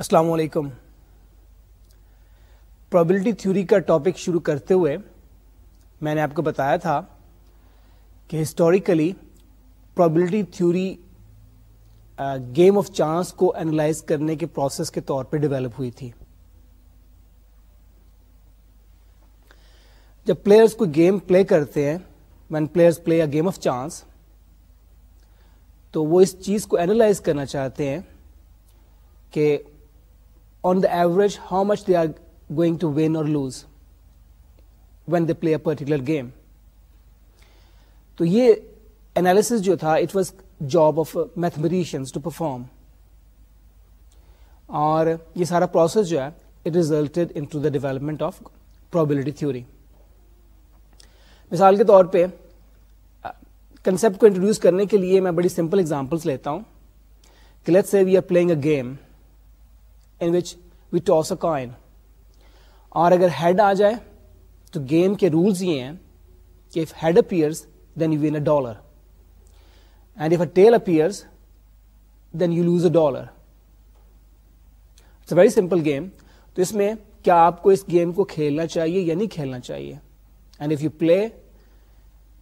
السلام علیکم probability theory کا ٹاپک شروع کرتے ہوئے میں نے آپ کو بتایا تھا کہ historically probability theory game of chance کو اینالائز کرنے کے پروسیس کے طور پہ ڈیولپ ہوئی تھی جب پلیئرس کو گیم پلے کرتے ہیں when players play a game of chance تو وہ اس چیز کو اینالائز کرنا چاہتے ہیں کہ the average how much they are going to win or lose when they play particular game تو یہ اینالس جو تھا جاب آف میتھمیٹیشن اور یہ سارا پروسیس جو ہے it result development of problem مثال کے طور پہ کنسپٹ کو انٹروڈیوس کرنے کے لیے میں بڑی سمپل اگزامپلس لیتا ہوں کلیٹ say we are playing a game in which we toss a coin اور اگر ہیڈ آ جائے تو گیم کے رولز یہ ہیں کہ if head appears then you win a dollar and if a tail appears then you lose a dollar it's a very simple game تو اس میں کیا آپ کو اس گیم کو کھیلنا چاہیے یا نہیں کھیلنا چاہیے and if you play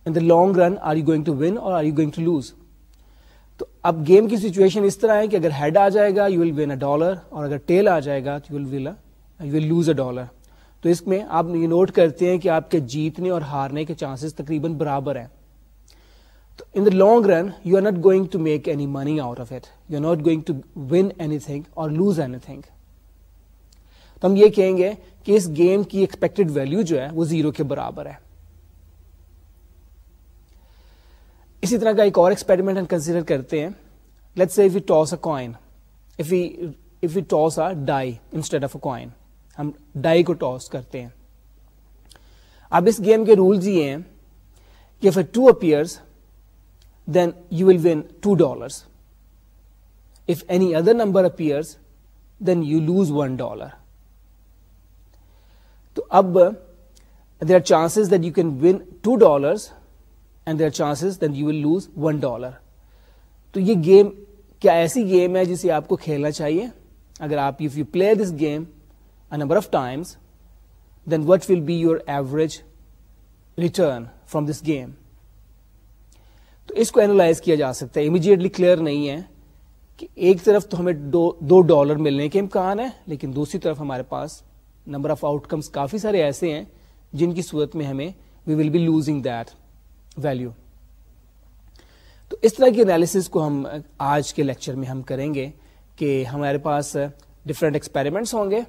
in the long run are you going to win or are you going to lose تو اب گیم کی سچویشن اس طرح ہے کہ اگر ہیڈ آ جائے گا you will win a dollar اور اگر ٹیل آ جائے گا تو you you will will lose a dollar تو اس میں آپ یہ نوٹ کرتے ہیں کہ آپ کے جیتنے اور ہارنے کے چانسز تقریباً برابر ہیں تو in the long run you are not going to make any money out of it you are not going to win anything or lose anything تو ہم یہ کہیں گے کہ اس گیم کی ایکسپیکٹڈ ویلو جو ہے وہ زیرو کے برابر ہے اسی طرح کا ایک اور ایکسپیریمنٹ ہم کنسیڈر کرتے ہیں let's see we toss a if you toss a die instead of a coin ہم ڈائی کو ٹاس کرتے ہیں اب اس گیم کے رولز یہ ہیں کہ two up then you will win two dollars if any other number appears then you lose one dollar تو اب there are chances that you can win two dollars and there chances then you will lose one dollar تو یہ game کیا ایسی game ہے جسے آپ کو کھیلنا چاہیے اگر آپ if you play this game number of times then what will be your average return from this game تو اس کو اینالائز کیا جا سکتا ہے امیجیٹلی کلیئر نہیں ہے کہ ایک طرف تو ہمیں دو ڈالر ملنے کے امکان ہے لیکن دوسری طرف ہمارے پاس نمبر آف آؤٹ کمس کافی سارے ایسے ہیں جن کی صورت میں ہمیں we will be losing that value تو اس طرح کی انالیسز کو ہم آج کے لیکچر میں ہم کریں گے کہ ہمارے پاس ڈفرینٹ ایکسپیریمنٹس ہوں گے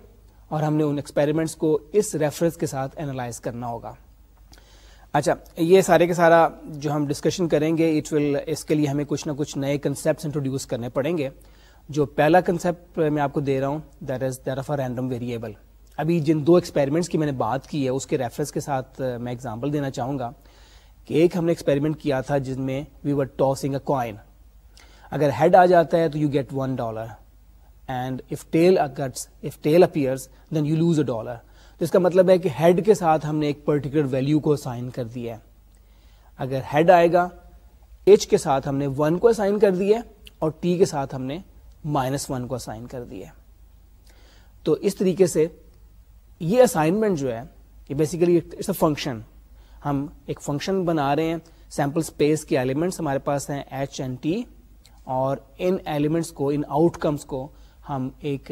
اور ہم نے ان ایکسپیریمنٹس کو اس ریفرنس کے ساتھ انالائز کرنا ہوگا اچھا یہ سارے کے سارا جو ہم ڈسکشن کریں گے اٹ ول اس کے لیے ہمیں کچھ نہ کچھ نئے کنسپٹ انٹروڈیوس کرنے پڑیں گے جو پہلا کنسپٹ میں آپ کو دے رہا ہوں there is there of a random variable ابھی جن دو ایکسپیریمنٹس کی میں نے بات کی ہے اس کے ریفرنس کے ساتھ میں ایگزامپل دینا چاہوں گا کہ ایک ہم نے ایکسپیریمنٹ کیا تھا جس میں we were tossing a coin اگر ہیڈ آ جاتا ہے تو you get one dollar and if if tail tail then you lose a dollar تو اس کا مطلب ہے کہ ہیڈ کے ساتھ ہم نے ایک پرٹیکولر ویلو کو سائن کر دیا ہے اگر ہیڈ آئے گا ایچ کے ساتھ ہم نے ون کو سائن کر دیا ہے اور ٹی کے ساتھ ہم نے مائنس ون کو سائن کر دیا تو اس طریقے سے یہ اسائنمنٹ جو ہے یہ بیسیکلی فنکشن ہم ایک فنکشن بنا رہے ہیں سیمپل اسپیس کے ایلیمنٹس ہمارے پاس ہیں ایچ اینڈ ٹی اور ان ایلیمنٹس کو ان آؤٹ کمس کو ہم ایک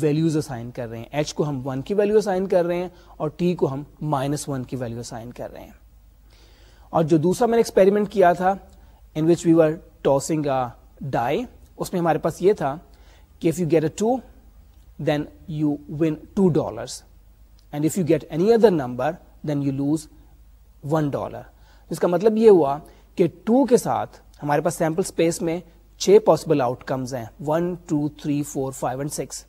ویلیوز اسائن کر رہے ہیں ایچ کو ہم ون کی ویلیو اسائن کر رہے ہیں اور ٹی کو ہم مائنس ون کی ویلیو اسائن کر رہے ہیں اور جو دوسرا میں نے ایکسپیریمنٹ کیا تھا ان وچ وی آر ٹاسنگ آ ڈائی اس میں ہمارے پاس یہ تھا کہ if you get a two then you win two dollars and if you get any other number then you lose one dollar اس کا مطلب یہ ہوا کہ ٹو کے ساتھ ہمارے پاس سیمپل اسپیس میں چھ پاسبل آؤٹ کمز ہیں one two three four five and six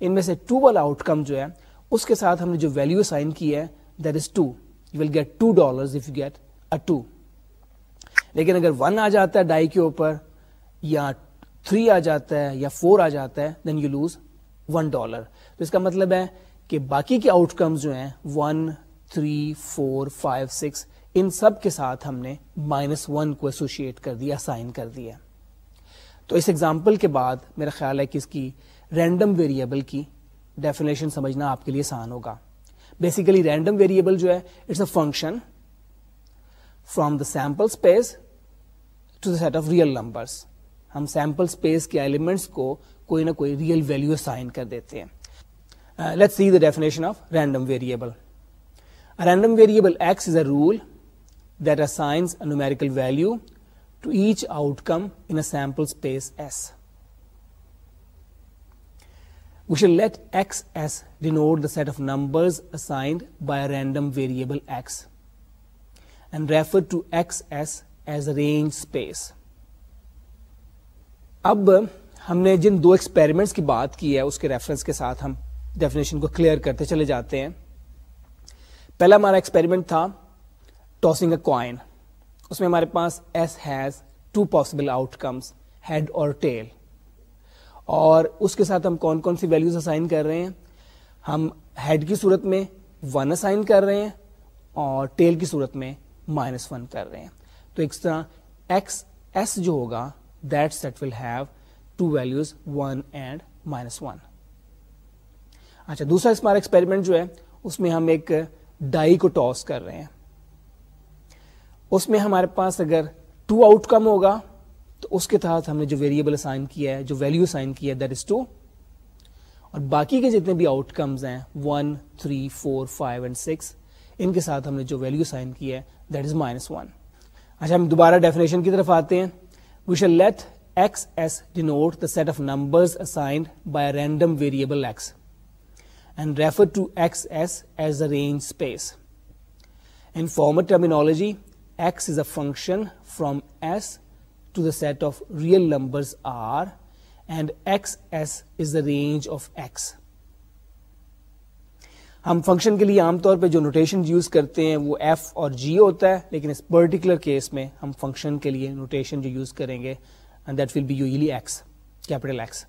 ان میں سے ٹو والا آؤٹ کم جو ہے اس کے ساتھ ہم نے جو ویلو سائن کی ہے that is two you will get two dollar if you get a two لیکن اگر ون آ جاتا ہے ڈائی کے اوپر یا تھری آ جاتا ہے یا فور آ جاتا ہے then you lose one dollar تو اس کا مطلب ہے کہ باقی کے آؤٹ کمز جو ہیں one three four five six ان سب کے ساتھ ہم نے مائنس ون کو ایسوشیٹ کر دیا سائن کر دیا تو اس ایگزامپل کے بعد میرا خیال ہے کہ اس کی رینڈم ویریبل کی ڈیفینیشن سمجھنا آپ کے لیے آسان ہوگا بیسیکلی رینڈم ویریبل جو ہے it's a function from the sample space to the set of real numbers ہم سیمپل اسپیس کے ایلیمنٹس کو کوئی نہ کوئی ریئل ویلیو سائن کر دیتے ہیں let's see the definition of random variable random variable X is a rule that are signs value to each outcome in should of as variable X space. اب ہم نے جن دو ایکسپیریمنٹس کی بات کی ہے اس کے ریفرنس کے ساتھ ہم ڈیفینیشن کو کلیئر کرتے چلے جاتے ہیں پہلا ہمارا ایکسپیریمنٹ تھا ٹاسنگ اے کوائن اس میں ہمارے پاس S has two possible outcomes head اور ٹیل اور اس کے ساتھ ہم کون کون سی ویلوز اسائن کر رہے ہیں ہم ہیڈ کی صورت میں ون اسائن کر رہے ہیں اور ٹیل کی صورت میں مائنس ون کر رہے ہیں تو ایک طرح ایکس ایس جو ہوگا that set will have two values one and minus one اچھا دوسرا اس ہمارا ایکسپیریمنٹ جو ہے اس میں ہم ایک ڈائی کو ٹاس کر رہے ہیں اس میں ہمارے پاس اگر ٹو آؤٹ کم ہوگا تو اس کے تحت ہم نے جو ویریبل اسائن کیا ہے جو ویلیو اسائن کیا ہے دیٹ از ٹو اور باقی کے جتنے بھی آؤٹ کمز ہیں one three four five and six ان کے ساتھ ہم نے جو ویلیو سائن کیا ہے دیٹ از مائنس ون اچھا ہم دوبارہ ڈیفینیشن کی طرف آتے ہیں we shall let X S denote the set of numbers assigned by random variable X and refer to x as as a range space in former terminology x is a function from s to the set of real numbers r and x s is the range of x ہم function کے لیے عام طور پہ جو notation use کرتے ہیں وہ ایف اور جی ہوتا ہے لیکن اس پرٹیکولر کیس میں ہم فنکشن کے لیے نوٹیشن جو یوز کریں گے and that will be you X capital X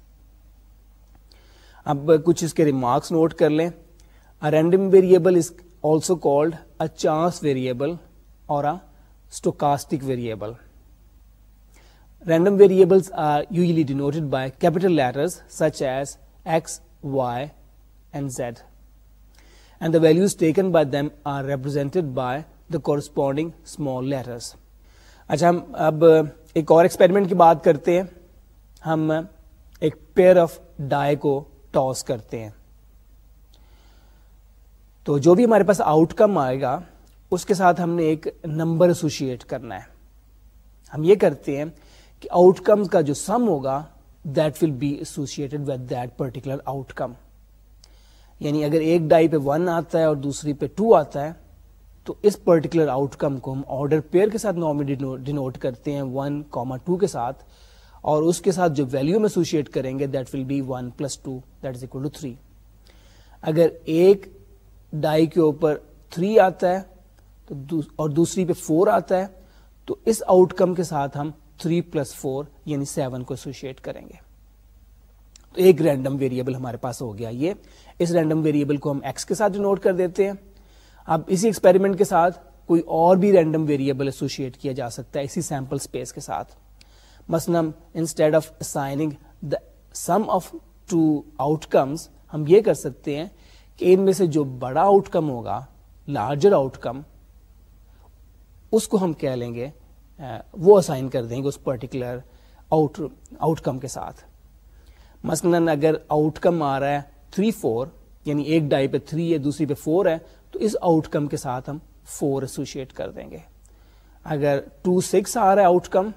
اب کچھ اس کے ریمارکس نوٹ کر لیں random variable is also called chance variable variable or stochastic random variables are are usually denoted by by by capital letters such as X Y and and Z the the values taken them corresponding small اچھا ہم اب ایک اور experiment کی بات کرتے ہیں ہم ایک پیئر آف ڈائے کو ٹاس کرتے ہیں تو جو بھی ہمارے پاس آؤٹ کم آئے گا اس کے ساتھ ہم نے ایک نمبر ایسوشیٹ کرنا ہے ہم یہ کرتے ہیں کہ آؤٹ کم کا جو سم ہوگا that will be associated with that particular outcome یعنی اگر ایک ڈائی پہ ون آتا ہے اور دوسری پہ ٹو آتا ہے تو اس پرٹیکولر آؤٹ کم کو ہم آرڈر پیئر کے ساتھ نارملی ڈینوٹ کرتے ہیں ون کاما ٹو کے ساتھ اور اس کے ساتھ جو ویلو میں کریں گے that that will be one plus two two is equal three اگر ایک ڈائی کے اوپر فور آتا ہے تو اس آؤٹ کم کے ساتھ ہم تھری پلس فور یعنی سیون کو ایسوشیٹ کریں گے تو ایک رینڈم ویریبل ہمارے پاس ہو گیا یہ اس رینڈم ویریبل کو ہم ایکس کے ساتھ نوٹ کر دیتے ہیں اب اسی ایکسپیریمنٹ کے ساتھ کوئی اور بھی رینڈم ویریبل ایسوشیٹ کیا جا سکتا ہے اسی سیمپل اسپیس کے ساتھ مثلا instead of assigning the sum of two outcomes ہم یہ کر سکتے ہیں کہ ان میں سے جو بڑا آؤٹ کم ہوگا لارجر آؤٹ کم اس کو ہم کہہ لیں گے وہ اسائن کر دیں گے اس پرٹیکولر آؤٹ آؤٹ کم کے ساتھ مثلا اگر آؤٹ کم آ رہا ہے تھری فور یعنی ایک ڈائی پہ تھری ہے دوسری پہ فور ہے تو اس آؤٹ کم کے ساتھ ہم فور ایسوشیٹ کر دیں گے اگر ٹو سکس آ رہا ہے آؤٹ کم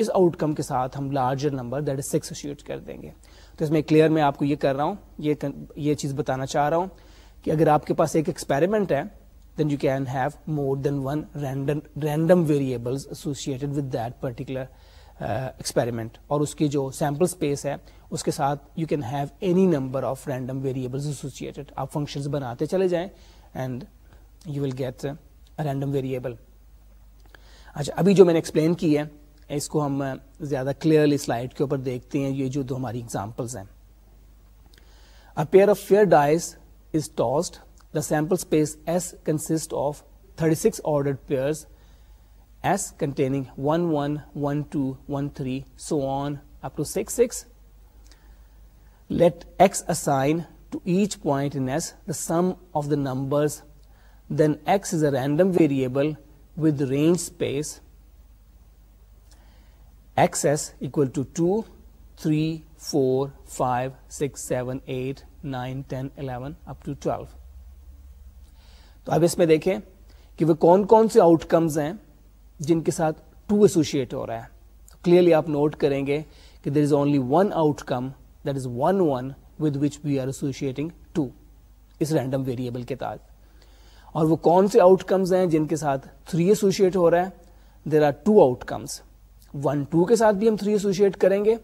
اس آؤٹ کم کے ساتھ ہم larger number that is six sheet کر دیں گے تو اس میں کلیئر میں آپ کو یہ کر رہا ہوں یہ, یہ چیز بتانا چاہ رہا ہوں کہ اگر آپ کے پاس ایک ایکسپیریمنٹ ہے then you can have more than one random variables associated with that particular experiment اور اس کی جو سیمپل اسپیس ہے اس کے ساتھ you can have any number of random variables associated آپ فنکشنز بناتے چلے جائیں and you will get random variable اچھا ابھی جو میں نے ایکسپلین کی ہے اس کو ہم زیادہ کلیئرلی سلائڈ کے اوپر دیکھتے ہیں یہ جو دو ہماری اگزامپل ہیں a pair of fair dice is tossed the sample space S consists of 36 six S containing one one one two one three so on up to to six six let X assign each point in S the the sum of numbers then X is a random variable with range space X's equal to two three four five six seven eight nine ten eleven up to twelve تو اب اس میں دیکھیں کہ وہ کون کون سے آؤٹ کمز ہیں جن کے ساتھ ٹو ایسوشیٹ ہو رہا ہے کلیئرلی آپ نوٹ کریں گے کہ there is only one outcome that is one one with which we are associating to us random variable کے تحت اور وہ کون سے آؤٹ کمز ہیں جن کے ساتھ تھری ایسوشیٹ ہو رہا ہے there are two outcomes one two کے ساتھ بھی ہم تھری ایسوشیٹ کریں گے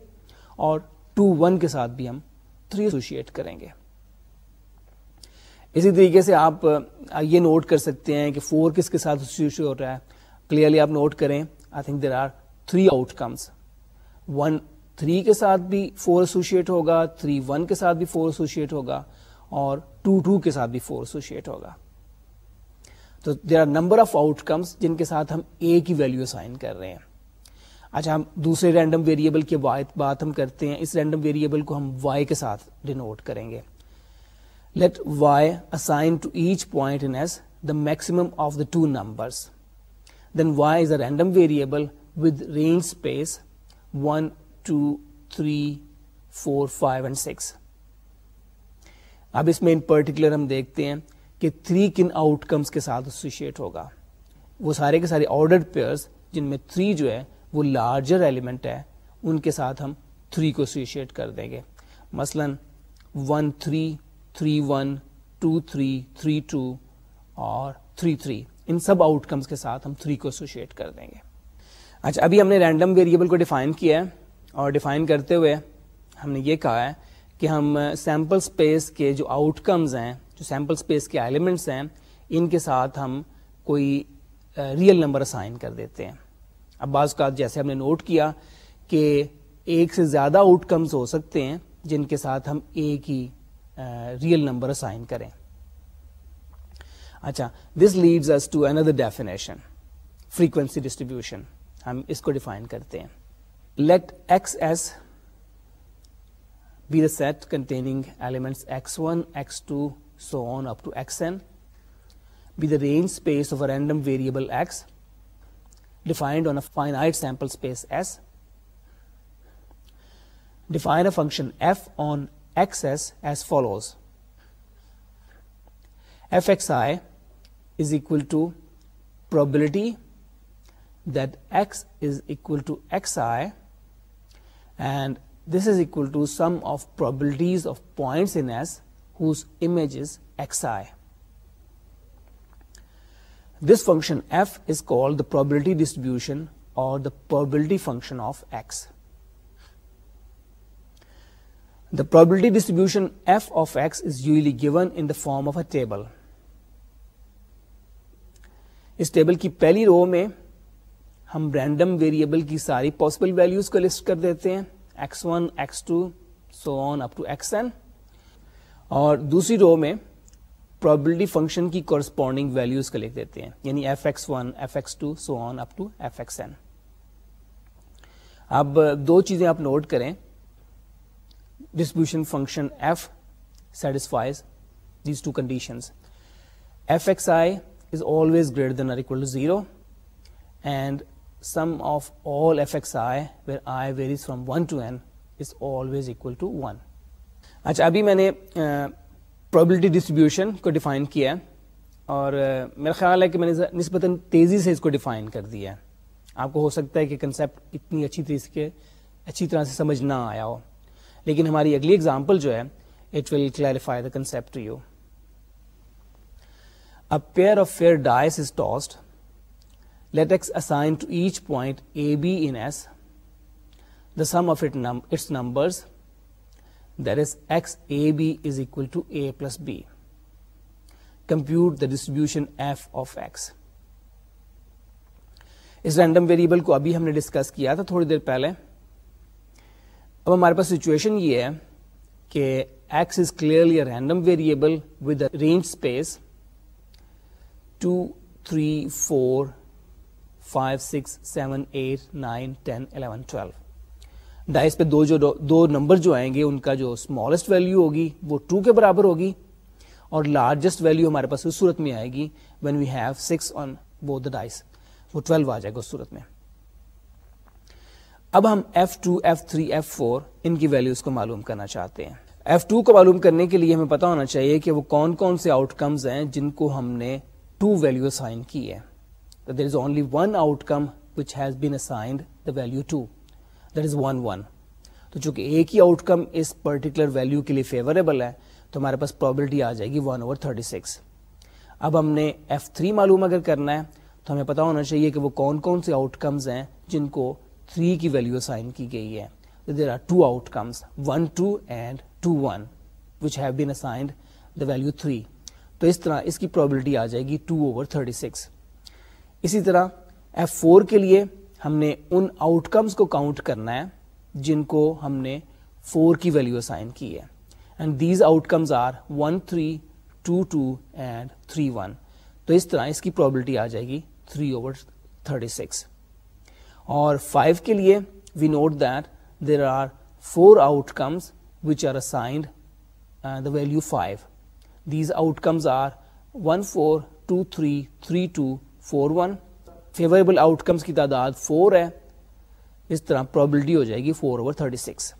اور ٹو ون کے ساتھ بھی ہم تھری ایسوسیٹ کریں گے اسی طریقے سے آپ یہ نوٹ کر سکتے ہیں کہ فور کس کے ساتھ ہو رہا ہے کلیئرلی آپ نوٹ کریں I think there are three outcomes one three کے ساتھ بھی فور ایسوشیٹ ہوگا تھری ون کے ساتھ بھی فور ایسوشیٹ ہوگا اور ٹو ٹو کے ساتھ بھی فور ایسوشیٹ ہوگا تو there are number of outcomes جن کے ساتھ ہم اے کی ویلو سائن کر رہے ہیں اچھا ہم دوسرے رینڈم ویریبل کی بات ہم کرتے ہیں اس رینڈم ویریبل کو ہم وائی کے ساتھ ڈینوٹ کریں گے let Y assign to each point in S the maximum of the two numbers then Y is a random variable with range space one two three four five and six اب اس میں in particular ہم دیکھتے ہیں کہ three کن out کمس کے ساتھ ایسوسیٹ ہوگا وہ سارے کے سارے آرڈر پیئرس جن میں تھری جو ہے وہ لارجر ایلیمنٹ ہے ان کے ساتھ ہم تھری کو ایسوسیٹ کر دیں گے مثلا one three three one two three three two اور تھری تھری ان سب آؤٹ کمس کے ساتھ ہم تھری کو ایسوشیٹ کر دیں گے اچھا ابھی ہم نے رینڈم ویریبل کو ڈیفائن کیا ہے اور ڈیفائن کرتے ہوئے ہم نے یہ کہا ہے کہ ہم سیمپل اسپیس کے جو آؤٹ کمز ہیں جو سیمپل اسپیس کے ایلیمنٹس ہیں ان کے ساتھ ہم کوئی ریئل نمبر اسائن کر دیتے ہیں اب بعض کا جیسے ہم نے نوٹ کیا کہ ایک سے زیادہ آؤٹ کمز ہو سکتے ہیں جن کے ساتھ ہم ایک ہی ریئل نمبر اسائن کریں اچھا دس لیڈز ٹو اندر ڈیفینیشن فریکوینسی ڈسٹریبیوشن ہم اس کو ڈیفائن کرتے ہیں let X S be the set containing element X one X two so on up to X N be the range space of a random variable X defined on a finite sample space S. Define a function f on xs as follows. fxi is equal to probability that x is equal to xi, and this is equal to sum of probabilities of points in S whose image is xi. فشنڈ the probability distribution اور probability distribution form of a table اس table کی پہلی رو میں ہم random variable کی ساری possible values کو لسٹ کر دیتے ہیں X one X two so on upon اور دوسری رو میں پرابلٹی فنکشن کی کورسپونڈنگ ویلوز کا لکھ دیتے ہیں یعنی F F F X X X one two two so on up N اب دو چیزیں آپ نوٹ کریں distribution function F F F satisfies these two two two two conditions X X I I I is is always always greater than or equal equal zero and sum of all varies from one one N اچھا ابھی میں نے uh, probability distribution کو define کیا ہے اور میرا خیال ہے کہ میں نے نسبتاً تیزی سے اس کو ڈیفائن کر دیا ہے آپ کو ہو سکتا ہے کہ کنسیپٹ اتنی اچھی طریقے اچھی طرح سے سمجھ نہ آیا ہو لیکن ہماری اگلی اگزامپل جو ہے it will clarify the concept you a pair of fair dice is tossed let X assign to each point A B in S the sum of its numbers plus be computed the distribution F of X اس random variable کو ابھی ہم نے discuss کیا تھا تھوڑی دیر پہلے اب ہمارے پاس سچویشن یہ ہے کہ X is clearly random variable و range space two three four five six seven eight nine ten eleven twelve dice پہ دو جو دو نمبر جو آئیں گے ان کا جو اسمالسٹ ویلو ہوگی وہ ٹو کے برابر ہوگی اور لارجسٹ ویلو ہمارے پاس اس میں آئے گی when we have six on the dice وہ ٹویلو آ جائے گا اس میں اب ہم F F F two three four ان کی کو معلوم کرنا چاہتے ہیں ایف ٹو کو معلوم کرنے کے لیے ہمیں پتا ہونا چاہیے کہ وہ کون کون سے آؤٹ کمز ہیں جن کو ہم نے ٹو ویلو سائن کی ہے there is only one outcome which has been assigned the two that is one one تو چونکہ ایک ہی آؤٹ کم اس پرٹیکولر ویلیو کے لیے فیوریبل ہے تو ہمارے پاس پرابلٹی آ جائے گی ون اوور تھرٹی سکس اب ہم نے ایف تھری معلوم اگر کرنا ہے تو ہمیں پتا ہونا چاہیے کہ وہ کون کون سے آؤٹ کمز ہیں جن کو تھری کی ویلیو سائن کی گئی ہے there are two outcomes one two and two one which have been assigned the value three تو اس طرح اس کی پرابلٹی آ جائے گی ٹو اوور تھرٹی سکس اسی طرح ایف فور کے لیے ہم نے ان آؤٹ کمز کو کاؤنٹ کرنا ہے جن کو ہم نے فور کی ویلو اسائن کی ہے and these outcomes are one three two two and three one تو اس طرح اس کی پرابلٹی آ جائے گی تھری اوور تھرٹی سکس اور فائیو کے لیے we note that there are four outcomes which are assigned the value five these outcomes are one four two three three two four one favourable outcomes کی تعداد 4 ہے اس طرح probability ہو جائے گی 4 over 36 six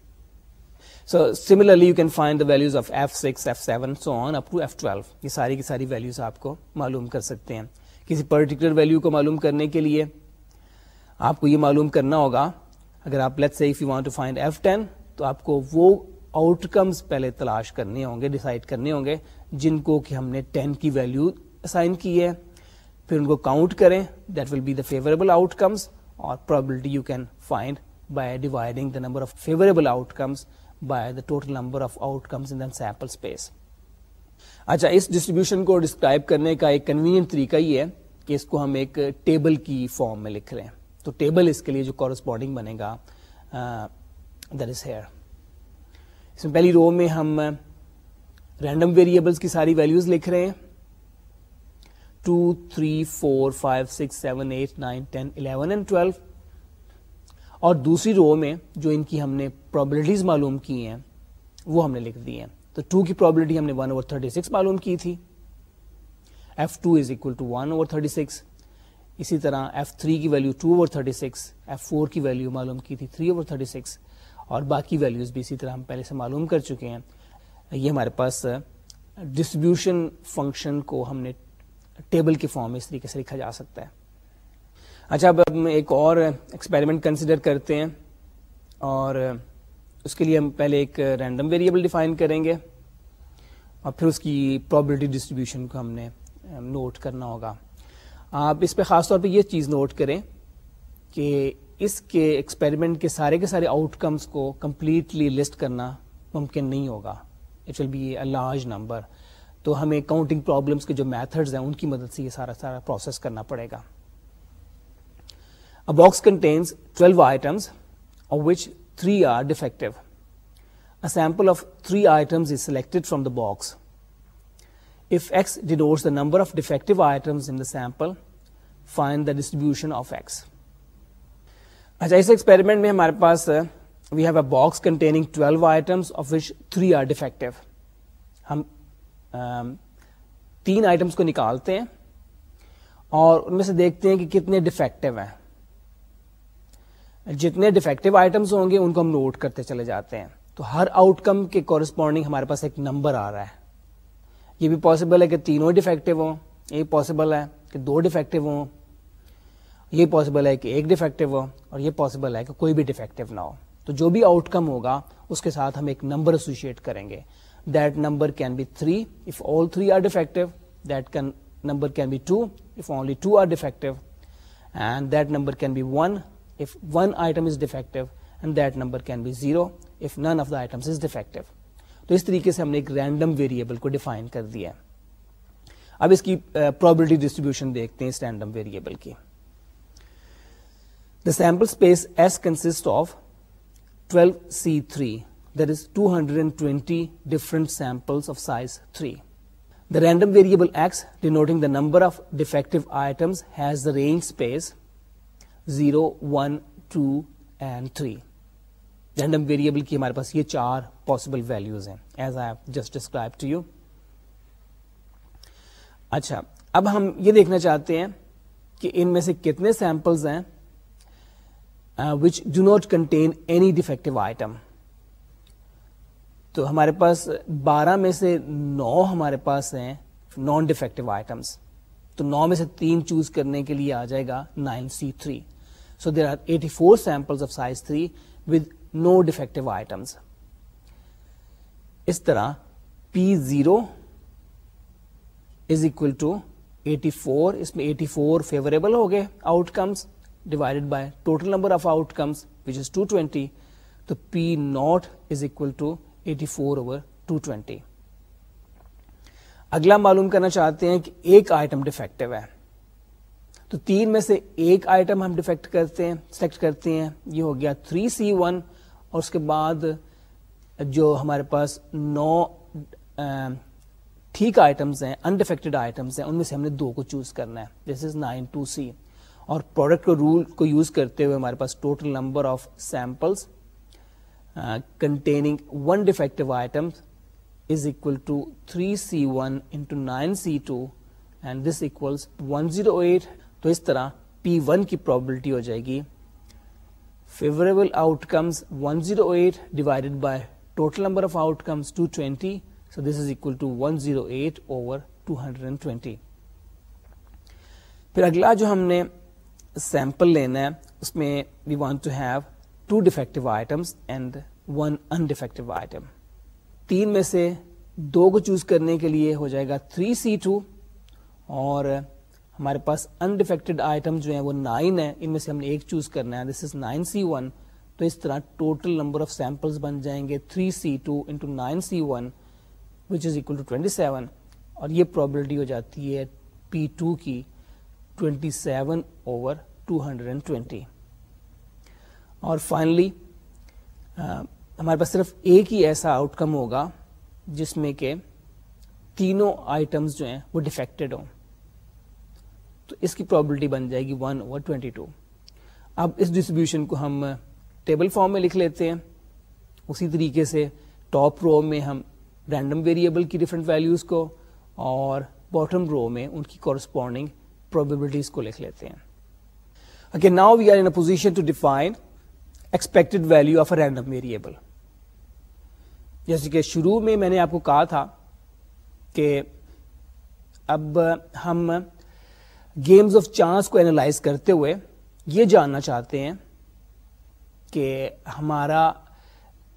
so similarly you can find the values of F six F seven so on up to F twelve یہ ساری کی ساری ویلوز آپ کو معلوم کر سکتے ہیں کسی پرٹیکولر ویلو کو معلوم کرنے کے لیے آپ کو یہ معلوم کرنا ہوگا اگر آپ let say you want to find F ten تو آپ کو وہ آؤٹ کمس پہلے تلاش کرنے ہوں گے ڈسائڈ کرنے ہوں گے جن کو کہ ہم نے ٹین کی ویلو اسائن کی ہے پھر ان کو کاؤنٹ کریں that will be the favourable outcomes اور probability you can find by dividing the number of favourable outcomes by the total number of outcomes in sample space اچھا اس ڈسٹریبیوشن کو ڈسکرائب کرنے کا ایک کنوینئنٹ طریقہ یہ ہے کہ اس کو ہم ایک ٹیبل کی فارم میں لکھ رہے ہیں تو ٹیبل اس کے لیے جو کورسپونڈنگ بنے گا از ہیئر اس میں پہلی رو میں ہم رینڈم ویریبلس کی ساری ویلوز لکھ رہے ہیں two three four five six seven eight nine ten eleven and twelve اور دوسری رو میں جو ان کی ہم نے پرابلٹیز معلوم کی ہیں وہ ہم نے لکھ دی ہیں تو ٹو کی پرابلٹی ہم نے ون اوور تھرٹی سکس معلوم کی تھی F two is equal to one over thirty six اسی طرح ایف تھری کی value two over thirty six F four کی ویلیو معلوم کی تھی تھری اوور تھرٹی سکس اور باقی ویلوز بھی اسی طرح ہم پہلے سے معلوم کر چکے ہیں یہ ہمارے پاس ڈسٹریبیوشن فنکشن کو ہم نے ٹیبل کے فارم میں اس طریقے سے لکھا جا سکتا ہے اچھا اب ہم ایک اور ایکسپیریمنٹ کنسیڈر کرتے ہیں اور اس کے لیے ہم پہلے ایک رینڈم ویریبل ڈیفائن کریں گے اور پھر اس کی پرابلٹی ڈسٹریبیوشن کو ہم نے نوٹ کرنا ہوگا آپ اس پہ خاص طور پہ یہ چیز نوٹ کریں کہ اس کے ایکسپیریمنٹ کے سارے کے سارے آؤٹ کمس کو کمپلیٹلی لسٹ کرنا ممکن نہیں ہوگا it will be a large number تو ہمیں کاؤنٹنگ پرابلمس کے جو میتھڈز ہیں ان کی مدد سے یہ سارا سارا پروسیس کرنا پڑے گا ڈسٹریبیوشن آف ایکس اچھا اس ایکسپیریمنٹ میں ہمارے پاس we have a box containing defective ہم تین آئٹمس کو نکالتے ہیں اور ان میں سے دیکھتے ہیں کہ کتنے ڈیفیکٹو ہیں جتنے ڈیفیکٹو آئٹمس ہوں گے ان کو ہم نوٹ کرتے چلے جاتے ہیں تو ہر آؤٹ کم کے کورسپونڈنگ ہمارے پاس ایک نمبر آ رہا ہے یہ بھی پاسبل ہے کہ تینوں ڈیفیکٹو ہوں یہ پاسبل ہے کہ دو ڈیفیکٹو ہوں یہ پاسبل ہے کہ ایک ڈیفیکٹو ہو اور یہ پاسبل ہے کہ کوئی بھی ڈیفیکٹو نہ ہو تو جو بھی آؤٹ کم ہوگا اس کے ساتھ ہم ایک نمبر ایسوشیٹ کریں گے number can be two of only item تو اس طریقے سے ہم نے ایک رینڈم ویریبل کو ڈیفائن کر دیا اب اس کی پرابلم uh, ڈسٹریبیوشن دیکھتے ہیں اس رینڈم ویریبل کی the sample space S consist of twelve C three number of defect three random variable کی ہمارے پاس یہ چار پاسبل ویلوز ہیں as I just describe to you اچھا اب ہم یہ دیکھنا چاہتے ہیں کہ ان میں سے کتنے سیمپلز ہیں which do not contain any defective item تو ہمارے پاس بارہ میں سے نو ہمارے پاس ہیں نان ڈیفیکٹو آئٹمس تو نو میں سے تین چوز کرنے کے لیے آ جائے گا nine C three so there are eighty four of size three with no defective items اس طرح P zero is equal to eighty four اس میں ایٹی فور فیوریبل ہو گئے outcomes divided by total number of outcomes which is two twenty تو P not is equal to eighty four over two twenty اگلا معلوم کرنا چاہتے ہیں کہ ایک آئٹم ڈیفیکٹو ہے تو تین میں سے ایک آئٹم ہم ڈیفیکٹ کرتے ہیں سلیکٹ کرتے ہیں یہ ہو گیا تھری سی ون اور اس کے بعد جو ہمارے پاس نو ٹھیک آئٹمس ہیں انڈیفیکٹڈ آئٹمس ہیں ان میں سے ہم نے دو کو چوز کرنا ہے دس از نائن ٹو سی اور پروڈکٹ کو رول کو یوز کرتے ہوئے ہمارے پاس total number of samples containing one defective item is equal to three C one into nine C two and this equals one zero eight تو اس طرح پی one کی پرابلٹی ہو جائے گی favourable outcomes one zero eight divided by total number of outcomes two twenty so this is equal to one zero eight over two hundred and twenty پھر اگلا جو ہم نے سیمپل لینا ہے اس میں we want to have two defective items and one undefective item تین میں سے دو کو چوز کرنے کے لیے ہو جائے گا تھری سی ٹو اور ہمارے پاس ان آئٹم جو ہیں وہ نائن ہیں ان میں سے ہم نے ایک چوز کرنا ہے this is nine C one تو اس طرح ٹوٹل نمبر آف سیمپلس بن جائیں گے three C two into nine C one which is equal to twenty seven اور یہ پرابلٹی ہو جاتی ہے پی ٹو کی twenty seven over two hundred and twenty اور فائنلی ہمارے پاس صرف ایک ہی ایسا آؤٹ کم ہوگا جس میں کہ تینوں آئٹمس جو ہیں وہ ڈیفیکٹڈ ہوں تو اس کی پرابلٹی بن جائے گی ون اوور ٹوینٹی ٹو اب اس ڈسٹریبیوشن کو ہم ٹیبل فارم میں لکھ لیتے ہیں اسی طریقے سے ٹاپ رو میں ہم رینڈم ویریبل کی ڈفرینٹ ویلوز کو اور باٹم رو میں ان کی کورسپونڈنگ پرابیبلٹیز کو لکھ لیتے ہیں now we are in position to define expected value of a random variable جیسے کہ شروع میں میں نے آپ کو کہا تھا کہ اب ہم گیمز آف چانس کو اینالائز کرتے ہوئے یہ جاننا چاہتے ہیں کہ ہمارا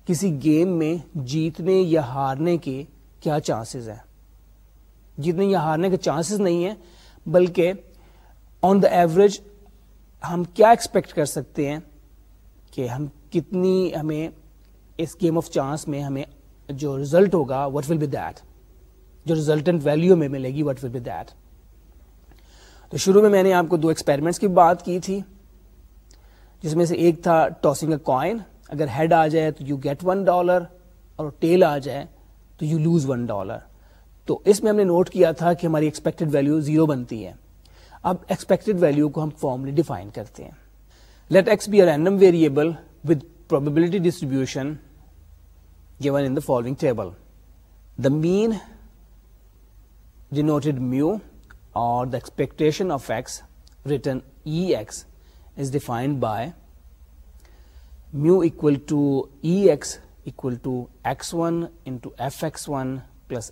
کسی گیم میں جیتنے یا ہارنے کے کیا چانسز ہیں جیتنے یا ہارنے کے چانسز نہیں ہیں بلکہ آن دا ایوریج ہم کیا ایکسپیکٹ کر سکتے ہیں کہ ہم کتنی ہمیں اس گیم آف چانس میں ہمیں جو ریزلٹ ہوگا وٹ ول بی دیٹ جو ریزلٹنٹ ویلیو میں ملے گی وٹ ول بی دیٹ تو شروع میں میں نے آپ کو دو ایکسپیریمنٹس کی بات کی تھی جس میں سے ایک تھا ٹاسنگ اے کوائن اگر ہیڈ آ جائے تو یو گیٹ ون ڈالر اور ٹیل آ جائے تو یو لوز ون ڈالر تو اس میں ہم نے نوٹ کیا تھا کہ ہماری ایکسپیکٹڈ ویلیو زیرو بنتی ہے اب ایکسپیکٹڈ ویلیو کو ہم فارملی ڈیفائن کرتے ہیں let be variable probability distribution table the mean denoted mu or expected by mu to s one plus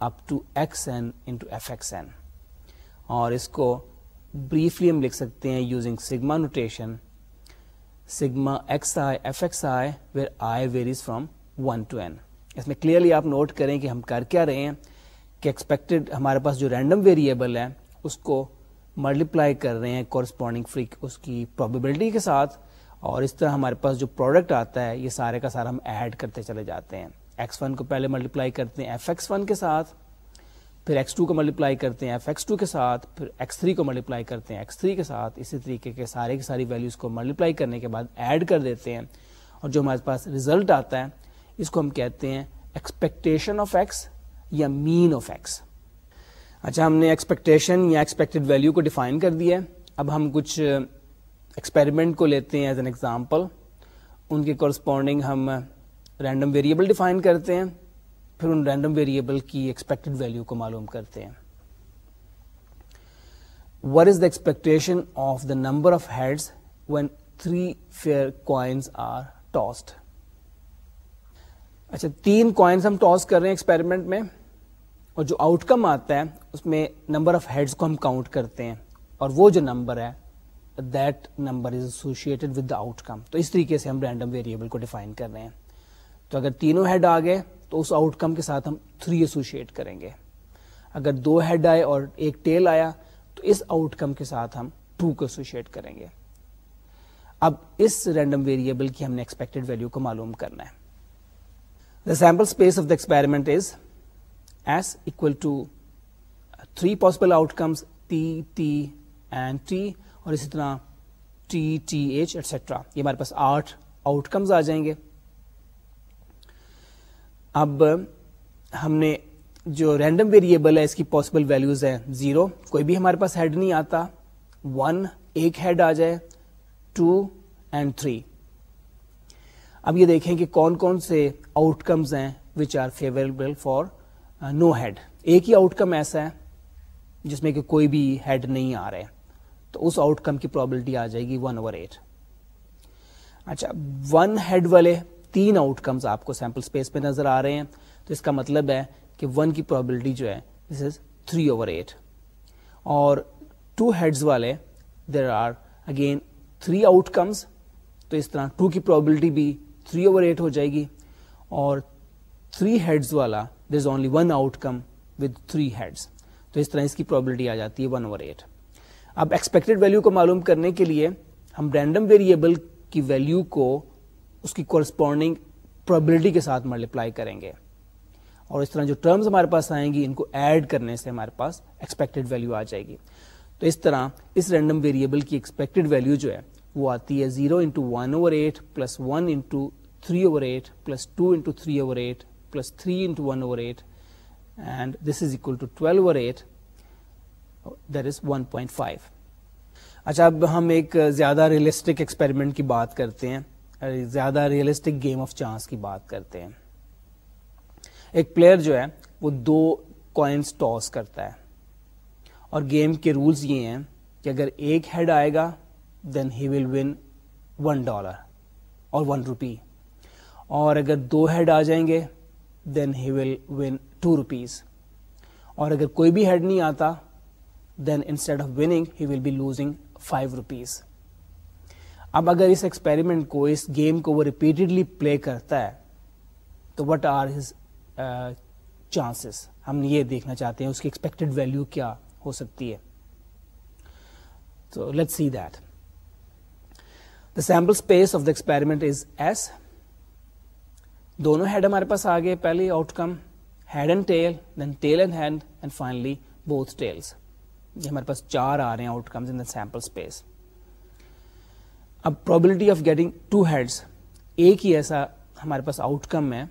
اپن اور اس کو بریفلی ہم لکھ سکتے ہیں using sigma notation sigma x i f x i where i varies from one to n اس میں clearly آپ نوٹ کریں کہ ہم کر کیا رہے ہیں کہ ایکسپیکٹڈ ہمارے پاس جو رینڈم ویریبل ہے اس کو ملٹیپلائی کر رہے ہیں کورسپونڈنگ فری اس کی پرابیبلٹی کے ساتھ اور اس طرح ہمارے پاس جو پروڈکٹ آتا ہے یہ سارے کا سارا ہم ایڈ کرتے چلے جاتے ہیں ایکس ون کو پہلے ملٹیپلائی کرتے ہیں ایف ایکس ون کے ساتھ پھر ایکس ٹو کو ملٹیپلائی کرتے ہیں ایف ایکس ٹو کے ساتھ پھر ایکس تھری کو ملٹیپلائی کرتے ہیں ایکس تھری کے ساتھ اسی طریقے کے سارے ساری ویلیوز کو ملٹیپلائی کرنے کے بعد ایڈ کر دیتے ہیں اور جو ہمارے پاس ریزلٹ آتا ہے اس کو ہم کہتے ہیں ایکسپیکٹیشن آف ایکس یا مین آف ایکس اچھا ہم نے ایکسپیکٹیشن یا ایکسپیکٹڈ ویلیو کو ڈیفائن کر دیا ہے اب ہم کچھ ایکسپیریمنٹ کو لیتے ہیں ایز این ایگزامپل ان کے کورسپونڈنگ ہم رینڈم ویریبل ڈیفائن کرتے ہیں پھر ان رینڈم ویریبل کی ایکسپیکٹڈ ویلیو کو معلوم کرتے ہیں what is the expectation of the number of heads when three fair coins are tossed اچھا تین کوائنس ہم ٹاس کر رہے ہیں ایکسپیریمنٹ میں اور جو آؤٹ کم آتا ہے اس میں نمبر آف ہیڈس کو ہم کاؤنٹ کرتے ہیں اور وہ جو نمبر ہے that number is associated with the outcome تو اس طریقے سے ہم رینڈم ویریبل کو ڈیفائن کر رہے ہیں تو اگر تینوں ہیڈ آ تو اس آؤٹ کم کے ساتھ ہم تھری ایسوشیٹ کریں گے اگر دو ہیڈ آئے اور ایک ٹیل آیا تو اس آؤٹ کم کے ساتھ ہم ٹو کو ایسوشیٹ کریں گے اب اس رینڈم ویریبل کی ہم نے ایکسپیکٹڈ ویلو کو معلوم کرنا ہے the sample space of the experiment is S equal to three possible outcomes T T T and اور اسی طرح ٹی ٹی ایچ ایٹسٹرا یہ ہمارے پاس آٹھ آؤٹ کمز آ جائیں گے اب ہم نے جو رینڈم ویریبل ہے اس کی پاسبل ویلوز ہیں زیرو کوئی بھی ہمارے پاس ہیڈ نہیں آتا ون ایک ہیڈ آ جائے ٹو اینڈ تھری اب یہ دیکھیں کہ کون کون سے آؤٹ کمز ہیں which are favourable for no head ایک ہی آؤٹ کم ایسا ہے جس میں کہ کوئی بھی ہیڈ نہیں آ رہے تو اس آؤٹ کم کی پرابلٹی آ جائے گی ون اوور ایٹ اچھا ون ہیڈ والے تین آؤٹ کمز آپ کو سیمپل اسپیس پہ نظر آ رہے ہیں تو اس کا مطلب ہے کہ ون کی پرابلٹی جو ہے this is three over eight اور ٹو ہیڈز والے there are again three outcomes تو اس طرح ٹو کی پرابلٹی بھی تھری اوور ایٹ ہو جائے گی اور تھری ہیڈز والا there is only one outcome with three heads تو اس طرح اس کی پرابلٹی آ جاتی ہے ون اوور ایٹ اب ایکسپیکٹڈ ویلو کو معلوم کرنے کے لیے ہم رینڈم ویریبل کی ویلو کو اس کی کورسپونڈنگ پرابلٹی کے ساتھ ملٹیپلائی کریں گے اور اس طرح جو ٹرمز ہمارے پاس آئیں گی ان کو ایڈ کرنے سے ہمارے پاس ایکسپیکٹڈ ویلو آ جائے گی تو اس طرح اس رینڈم ویریبل کی ایکسپیکٹڈ ویلو جو ہے وہ آتی ہے zero into over eight plus one three over eight plus two into three over eight plus three into over eight and this is equal to twelve over eight that is one point five اچھا اب ہم ایک زیادہ realistic experiment کی بات کرتے ہیں یعنی زیادہ ریئلسٹک گیم آف چانس کی بات کرتے ہیں ایک پلیئر جو ہے وہ دو کوائنس ٹاس کرتا ہے اور گیم کے رولز یہ ہیں کہ اگر ایک ہیڈ آئے گا then he will win one dollar اور ون روپی اور اگر دو ہیڈ آ جائیں گے then he will win two rupees اور اگر کوئی بھی ہیڈ نہیں آتا then instead of winning he will be losing five rupees اب اگر اس ایکسپیریمنٹ کو اس گیم کو وہ ریپیٹڈلی پلے کرتا ہے تو وٹ آر ہز چانسز ہم یہ دیکھنا چاہتے ہیں اس کی ایکسپیکٹڈ ویلو کیا ہو سکتی ہے تو let see that the sample space of the experiment is S دونوں ہیڈ ہمارے پاس آ گئے پہلی outcome head and tail then tail and head and finally both یہ ہمارے پاس چار آ رہے ہیں outcomes in the sample space اب probability of getting two heads ایک ہی ایسا ہمارے پاس آؤٹ کم ہے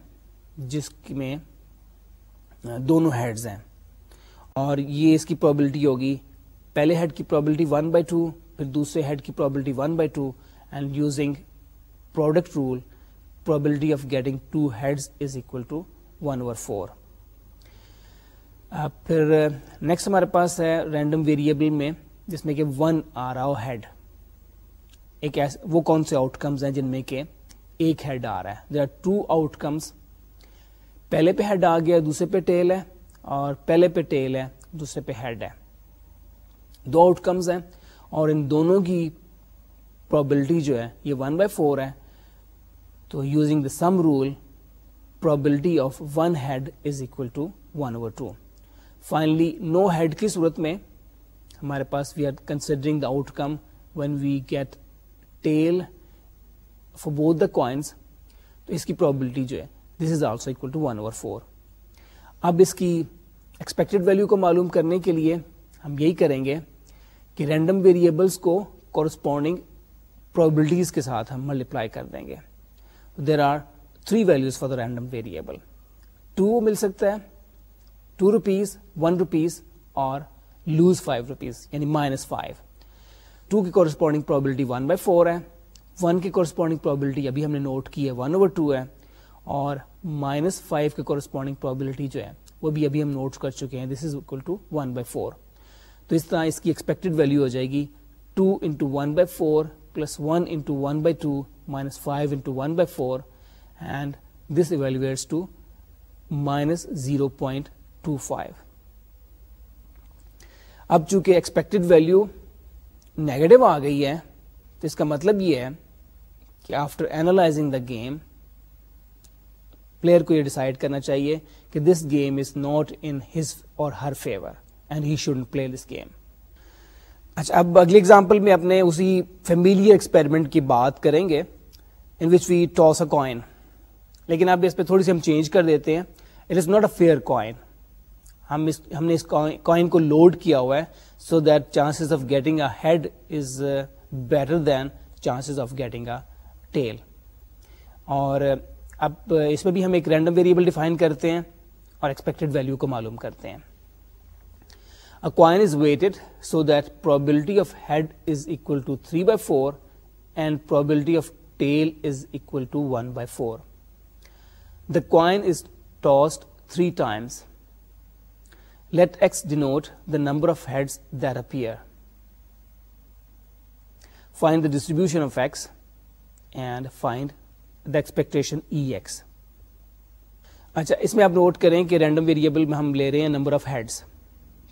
جس میں دونوں ہیڈز ہیں اور یہ اس کی پرابلٹی ہوگی پہلے ہیڈ کی پرابلٹی ون بائی ٹو پھر دوسرے ہیڈ کی probability one by two and using product rule probability of getting two heads is equal to one over four پھر نیکسٹ ہمارے پاس ہے رینڈم ویریبل میں جس میں کہ ون آ رہا ہو ہیڈ ایک ایس وہ کون سے آؤٹ کمز ہیں جن میں کہ ایک ہیڈ آ رہا ہے there are two outcomes پہلے پہ ہیڈ آ گیا دوسرے پہ ٹیل ہے اور پہلے پہ ٹیل ہے دوسرے پہ ہیڈ ہے دو آؤٹ کمز ہیں اور ان دونوں کی پرابلٹی جو ہے یہ ون بائی فور ہے تو using the sum rule probability of one head is equal to one over two finally no head کی صورت میں ہمارے پاس we are considering the outcome when we get tail for both the coins تو اس کی probability جو ہے this is also equal to one over four اب اس کی ایکسپیکٹڈ ویلو کو معلوم کرنے کے لیے ہم یہی کریں گے کہ رینڈم ویریبلس کو کورسپونڈنگ پرابلٹیز کے ساتھ ہم ملٹیپلائی کر دیں گے there are three values for the random variable two مل سکتا ہے ٹو روپیز ون روپیز اور لوز فائیو روپیز یعنی مائنس فائیو ٹو کی corresponding probability one by four ہے ون کی کورسپونڈنگ پرابلٹی ابھی ہم نے نوٹ کی ہے ون اوور ٹو ہے اور مائنس فائیو کی کورسپونڈنگ پرابلٹی جو ہے وہ بھی ابھی ہم نوٹ کر چکے ہیں this is equal to one by four تو اس طرح اس کی ایکسپیکٹڈ ویلیو ہو جائے گی two into one by four plus one into one by two minus five into one by four and this evaluates to minus zero point two five اب چونکہ ایکسپیکٹڈ ویلیو نیگیٹو آ گئی ہے تو اس کا مطلب یہ ہے کہ after analysing the game player کو یہ ڈیسائڈ کرنا چاہیے کہ this game is not in his or her favour and he should play this game اچھا اب اگلی اگزامپل میں اپنے اسی فیملیئر ایکسپیریمنٹ کی بات کریں گے ان which we toss a coin لیکن اب اس پہ تھوڑی سی ہم چینج کر دیتے ہیں it is not a fair coin ہم اس ہم نے اس کوائن کو لوڈ کیا ہوا ہے so that chances of getting a head is better than chances of getting a tail اور uh, اب uh, اس میں بھی ہم ایک رینڈم ویریبل ڈیفائن کرتے ہیں اور ایکسپیکٹڈ ویلو کو معلوم کرتے ہیں coin is weighted so that probability of head is equal to three by four and probability of tail is equal to one by four the coin is tossed three times let X denote the number of head there appear find the distribution of X and find اچھا اس میں آپ note کریں کہ random variable میں ہم لے رہے ہیں نمبر آف ہیڈس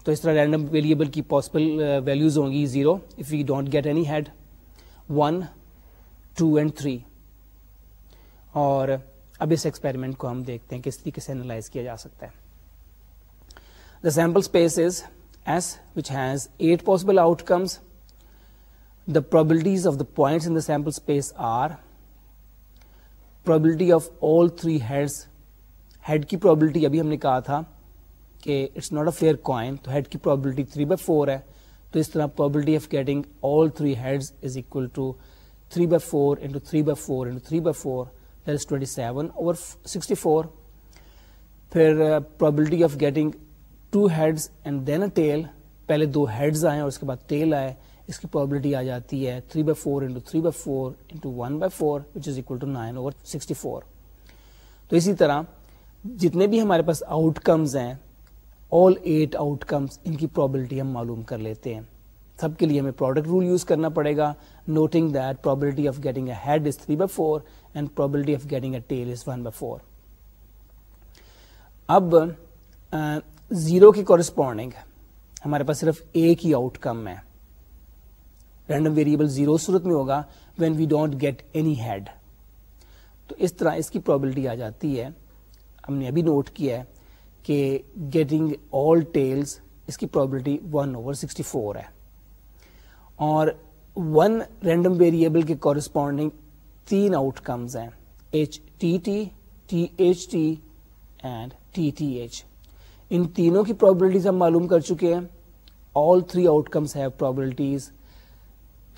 تو اس طرح رینڈم ویریبل کی پاسبل ویلیوز uh, ہوں گی zero if you don't get any head one two and three اور اب اس ایکسپیریمنٹ کو ہم دیکھتے ہیں کس طریقے سے انالائز کیا جا سکتا ہے the sample space is S which has eight possible outcomes the probabilities of the points in the sample space are probability of all three heads head کی پرابلٹی ابھی ہم نے کہا تھا کہ it's not a fair coin تو head کی probability three by four ہے تو اس طرح probability of getting all three head is equal to three by four into three by four twenty seven sixty four پھر probability of getting two heads and then a tail پہلے دو heads آئے اور اس کے بعد ٹیل آئے اس کی پرابلٹی آ جاتی ہے 3 by four into three by four into one by four which is equal to nine over sixty four تو اسی طرح جتنے بھی ہمارے پاس آؤٹ کمز ہیں آل ایٹ آؤٹ کمز ان کی پرابلٹی ہم معلوم کر لیتے ہیں سب کے لیے ہمیں پروڈکٹ رول یوز کرنا پڑے گا noting that probability of getting a head is three by four and probability of getting a tail is one by four اب زیرو کی کورسپونڈنگ ہے ہمارے پاس صرف ایک ہی آؤٹ کم ہے رینڈم ویریبل زیرو صورت میں ہوگا when we don't get any head تو اس طرح اس کی پرابلٹی آ جاتی ہے ہم نے ابھی نوٹ کیا ہے کہ گیٹنگ آل ٹیلز اس کی probability one over sixty four ہے اور ون رینڈم ویریبل کے کورسپونڈنگ تین آؤٹ کمز ہیں H T T T H T and T T H ان تینوں کی پرابلٹیز ہم معلوم کر چکے ہیں all three outcomes have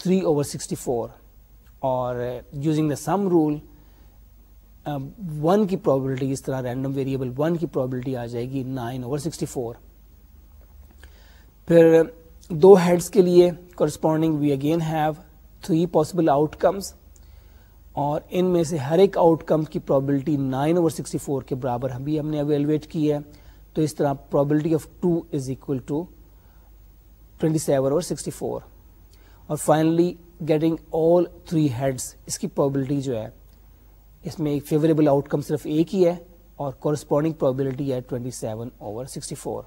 three over sixty four اور using the sum rule one کی پرابلٹی اس طرح رینڈم ویریبل ون کی پرابلٹی آ جائے گی نائن اوور سکسٹی فور پھر uh, دو ہیڈس کے لیے corresponding we again have three possible outcomes اور ان میں سے ہر ایک آؤٹ کم کی probability nine over sixty four کے برابر ہم نے اویلویٹ کی ہے تو اس طرح probability of two is equal to 27 اور 64 اور finally getting all three heads اس کی پرابلٹی جو ہے اس میں ایک فیوریبل آؤٹ کم صرف ایک ہی ہے اور کورسپونڈنگ پرابلٹی ہے 27 اوور 64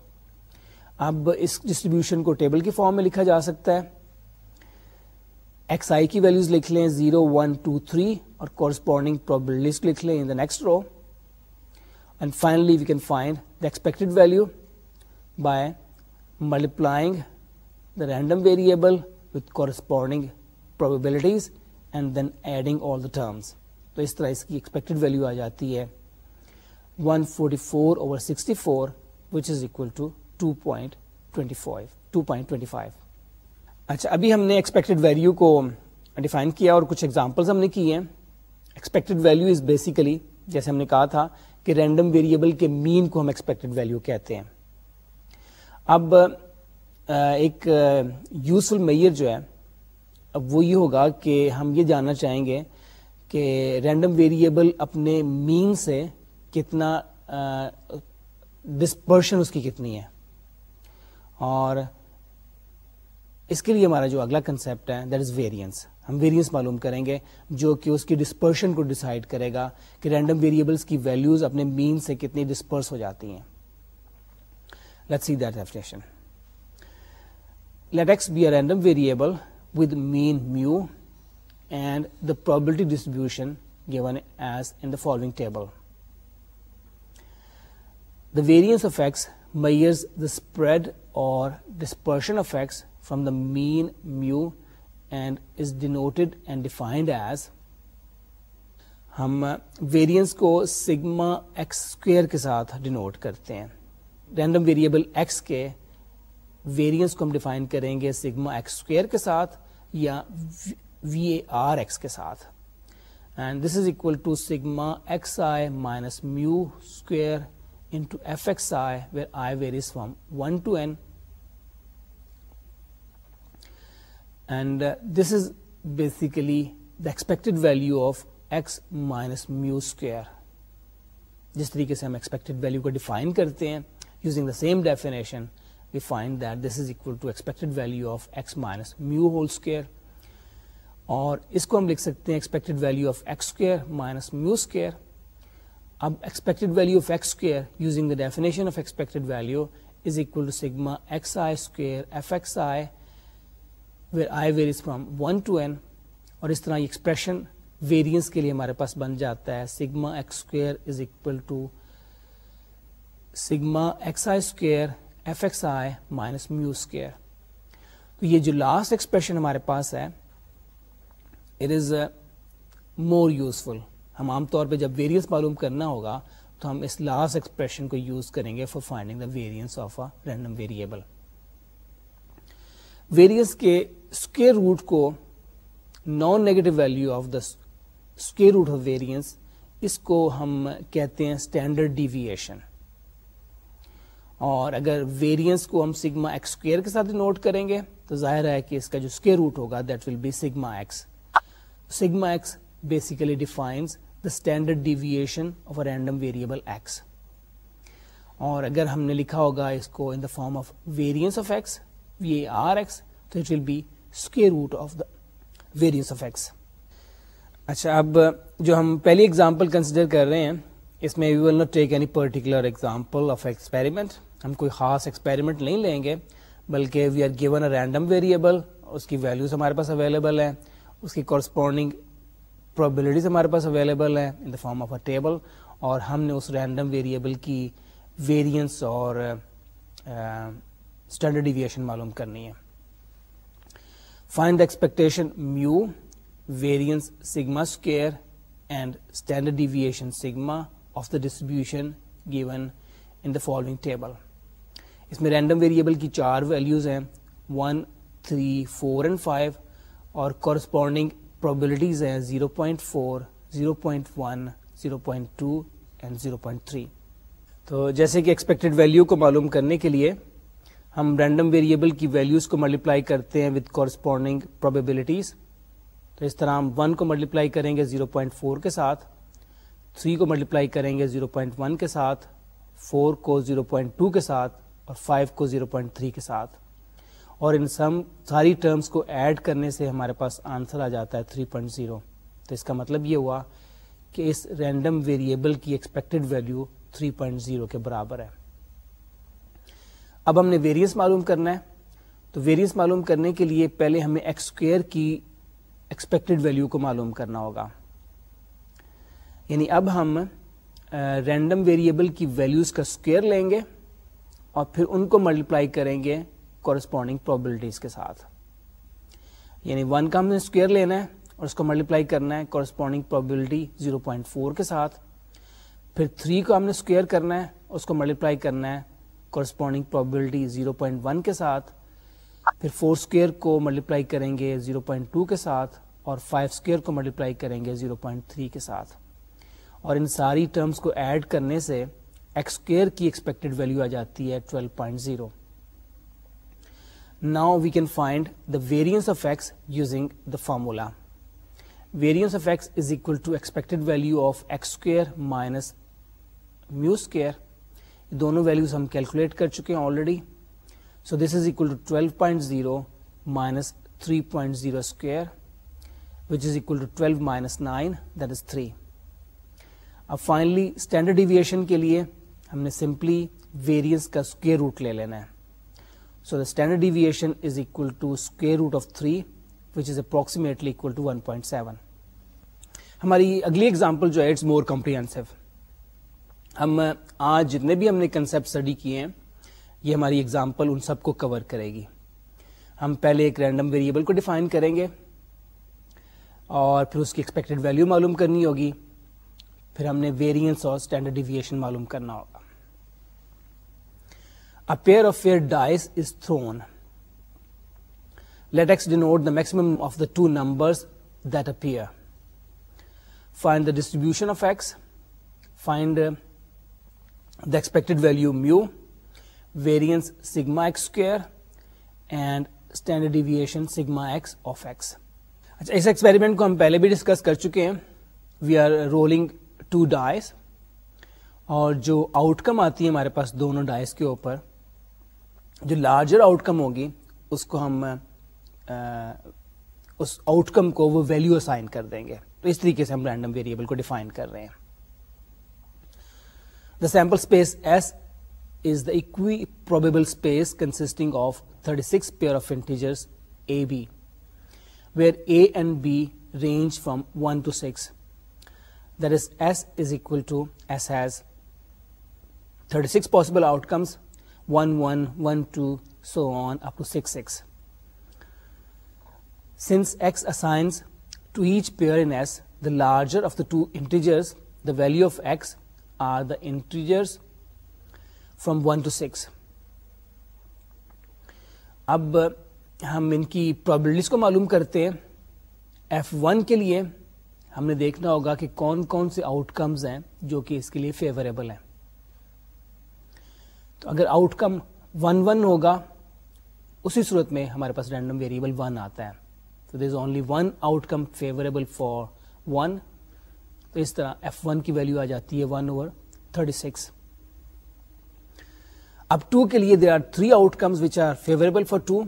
اب اس ڈسٹریبیوشن کو ٹیبل کے فارم میں لکھا جا سکتا ہے ایکس آئی کی ویلیوز لکھ لیں 0, 1, 2, 3 اور کورسپونڈنگ پرابلٹیز لکھ لیں in the next row random variable with corresponding probabilities and then adding تو اس طرح اس کی ایکسپیکٹڈ ویلیو آ جاتی ہے ابھی ہم نے ایکسپیکٹڈ ویلو کو ڈیفائن کیا اور کچھ ایگزامپلس ہم نے کیے ایکسپیکٹڈ ویلو از بیسیکلی جیسے ہم نے کہا تھا کہ رینڈم ویریبل کے مین کو ہم ایکسپیکٹڈ ویلیو کہتے ہیں اب ایک یوزفل میئر جو ہے اب وہ یہ ہوگا کہ ہم یہ جاننا چاہیں گے کہ رینڈم ویریبل اپنے مین سے کتنا ڈسپرشن اس کی کتنی ہے اور اس کے لیے ہمارا جو اگلا کنسپٹ ہے دیٹ از ویریئنس ہم ویریئنس معلوم کریں گے جو کہ اس کی ڈسپرشن کو ڈسائڈ کرے گا کہ رینڈم ویریبلس کی ویلوز اپنے مین سے کتنی ڈسپرس ہو جاتی ہیں let let see X be a random variable with mean mu and the probability distribution given as in the following table the variance of X measures the spread or dispersion of X from the mean mu and is and defined as ہم variance کو sigma X square کے ساتھ denote کرتے ہیں random variable X کے variance کو ہم define کریں گے سگما ایکس اسکوئر کے ساتھ یا وی اے آر ایکس کے ساتھ and this is equal to sigma x i minus mu square into f x i where i varies from one to n and this is basically the expected value of X minus mu square جس طریقے سے ہم expected value کو define کرتے ہیں using the same definition we that this is equal to expected value of X minus mu whole square اور اس کو ہم لکھ سکتے ہیں expected value of X square minus mu square اب expected value of X square using the definition of expected value is equal to X I square F X I where I varies from one to N اور اس طرح expression variance کے لیے ہمارے پاس بن جاتا ہے sigma X square is equal to sigma X I square F X I minus mu square تو یہ جو لاسٹ ایکسپریشن ہمارے پاس ہے اٹ از مور یوزفل ہم عام طور پہ جب ویریئنس معلوم کرنا ہوگا تو ہم اس لاسٹ ایکسپریشن کو یوز کریں گے for finding the variance of a random variable variance کے روٹ کو non negative value of the square root of variance اس کو ہم کہتے ہیں اسٹینڈرڈ ڈیویشن اور اگر ویریئنس کو ہم سگما ایکس اسکوئر کے ساتھ نوٹ کریں گے تو ظاہر ہے کہ اس کا جو اسکیئر روٹ ہوگا that will be sigma X sigma X basically defines the standard deviation of a random variable X اور اگر ہم نے لکھا ہوگا اس کو in the form of variance of X V A R X تو it will be square of X اچھا اب جو ہم پہلی ایگزامپل کنسیڈر کر رہے ہیں اس میں we will not take any particular example of experiment ہم کوئی خاص ایکسپیریمنٹ نہیں لیں گے بلکہ we are given a random variable اس کی ویلیوز ہمارے پاس اویلیبل ہیں اس کی کورسپونڈنگ پرابلٹیز ہمارے پاس اویلیبل ہیں in the form of a table اور ہم نے اس رینڈم ویریبل کی ویریئنس اور اسٹینڈرڈ uh, ایویشن معلوم کرنی ہے find the expectation mu variance sigma square and standard deviation sigma of the distribution given in the following table اس میں رینڈم ویریبل کی چار ویلیوز ہیں one three four and five اور corresponding probabilities ہیں zero point four zero point one zero point two and zero point three تو جیسے کہ expected value کو معلوم کرنے کے لیے ہم رینڈم ویریبل کی ویلیوز کو ملٹیپلائی کرتے ہیں وتھ کورسپونڈنگ پروبیبلٹیز تو اس طرح ہم ون کو ملٹیپلائی کریں گے زیرو پوائنٹ فور کے ساتھ تھری کو ملٹیپلائی کریں گے زیرو پوائنٹ ون کے ساتھ فور کو زیرو پوائنٹ ٹو کے ساتھ اور فائیو کو زیرو پوائنٹ تھری کے ساتھ اور ان سم ساری ٹرمس کو ایڈ کرنے سے ہمارے پاس آنسر آ جاتا ہے تھری پوائنٹ زیرو تو اس کا مطلب یہ ہوا کہ اس رینڈم ویریبل کی expected value three point zero کے برابر ہے اب ہم نے ویریئنس معلوم کرنا ہے تو ویریئنس معلوم کرنے کے لیے پہلے ہمیں ایکس اسکوئر کی ایکسپیکٹڈ ویلیو کو معلوم کرنا ہوگا یعنی اب ہم رینڈم ویریبل کی ویلیوز کا اسکوئر لیں گے اور پھر ان کو ملٹیپلائی کریں گے کورسپونڈنگ پرابلٹیز کے ساتھ یعنی ون کا ہم نے اسکوئر لینا ہے اور اس کو ملٹیپلائی کرنا ہے کورسپونڈنگ پرابلٹی 0.4 کے ساتھ پھر 3 کو ہم نے اسکویئر کرنا ہے اس کو ملٹیپلائی کرنا ہے کورسپونڈنگ پرابلٹی 0.1 کے ساتھ پھر فور اسکوئر کو ملٹیپلائی کریں گے 0.2 کے ساتھ اور فائیو اسکوئر کو ملٹیپلائی کریں گے 0.3 کے ساتھ اور ان ساری ٹرمز کو ایڈ کرنے سے ایکس اسکوئر کی ایکسپیکٹڈ ویلیو آ جاتی ہے 12.0 point zero now we can find the variance of X using the formula variance of X is equal to expected value of X square minus mu square دونوں values ہم calculate کر چکے ہیں already so this is equal to twelve point zero minus three three point zero square which is is equal to twelve minus nine that اب finally standard تھریشن کے لیے ہم نے سمپلی ویریئنس کا اسکوئر اسکوئر روٹ روٹ لے لینا ہے ہے so the standard is is equal equal to to of three which approximately one point seven ہماری اگلی ایگزامپل جو اٹس مور ہم آج جتنے بھی ہم نے کنسپٹ اسٹڈی کیے ہیں یہ ہماری اگزامپل ان سب کو کور کرے گی ہم پہلے ایک رینڈم ویریبل کو ڈیفائن کریں گے اور پھر اس کی ایکسپیکٹڈ ویلیو معلوم کرنی ہوگی پھر ہم نے ویریئنس اور اسٹینڈرڈ ڈیویشن معلوم کرنا ہوگا pair of fair dice is thrown let X denote the maximum of the two numbers that appear find the distribution of X find expected value mu variance variance square and square, sigma X of X اچھا اس experiment کو ہم پہلے بھی discuss کر چکے ہیں we are rolling two dice اور جو آؤٹ کم آتی ہے ہمارے پاس دونوں ڈائز کے اوپر جو لارجر آؤٹ کم ہوگی اس کو ہم اس آؤٹ کم کو وہ ویلو اسائن کر دیں گے تو اس طریقے سے ہم رینڈم ویریبل کو ڈیفائن کر رہے ہیں The sample space S is the equiprobable space consisting of 36 pair of integers a, b, where a and b range from 1 to 6. That is, S is equal to S has 36 possible outcomes, 1, 1, 1, 2, so on up to 6, 6. Since X assigns to each pair in S the larger of the two integers the value of X, are the integers from one to six اب ہم ان کی problems کو معلوم کرتے ہیں F one کے لیے ہم نے دیکھنا ہوگا کہ کون کون سے آؤٹ کمز ہیں جو کہ اس کے لیے فیوریبل ہیں تو اگر آؤٹ کم ون ون ہوگا اسی صورت میں ہمارے پاس رینڈم ویریبل ون آتا ہے تو there is only one outcome favourable for one تو اس طرح ایف ون کی ویلو آ جاتی ہے ون اوور تھرٹی سکس اب ٹو کے لیے there are three outcomes which are favourable for two